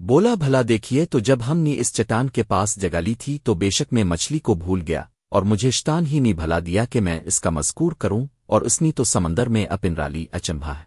بولا بھلا دیکھیے تو جب ہم نے اس چٹان کے پاس جگہ لی تھی تو بے شک میں مچھلی کو بھول گیا اور مجھے شتان ہی نہیں بھلا دیا کہ میں اس کا مذکور کروں اور اس نے تو سمندر میں اپن رالی اچمبھا ہے۔